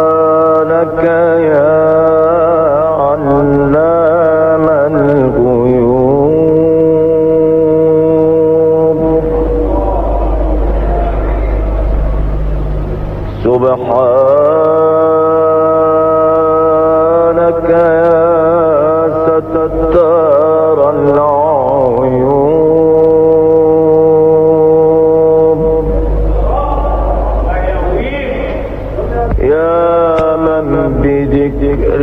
سبحانك يا علام الغيوب. سبحانك يا ستار يا من بذكر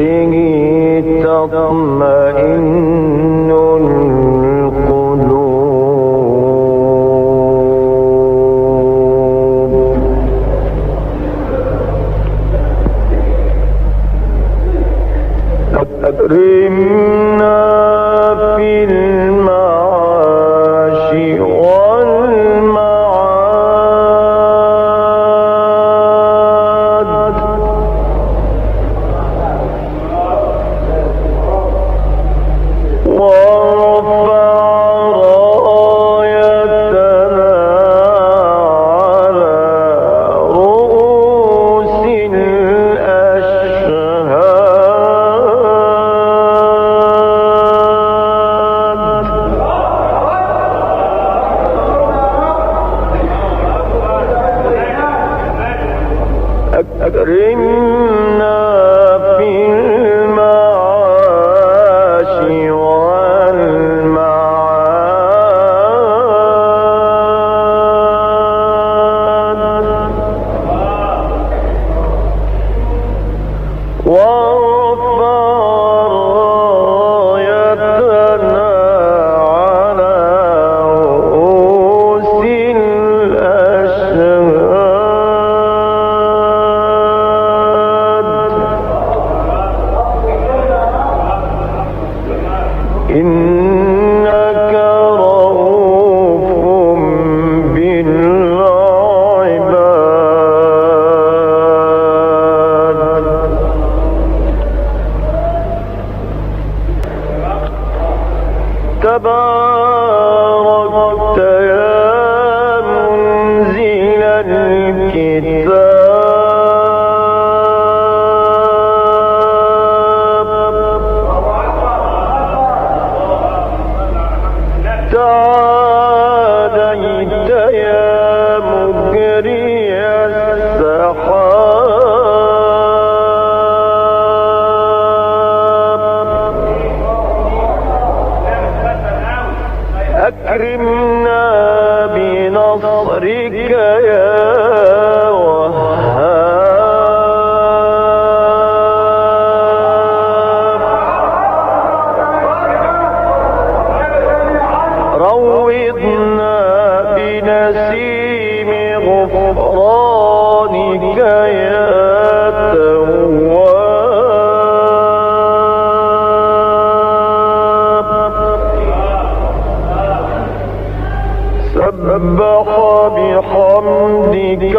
أكرمنا تباركت أكرمنا بنصرك يا وهاب. روضنا بنسيم غفرانك يا سبح بحمدك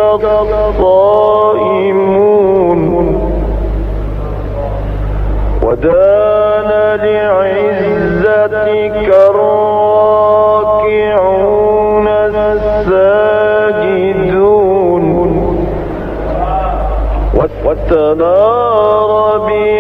الصائمون ودان لعزتك الراكعون الساجدون. واستنار بهداك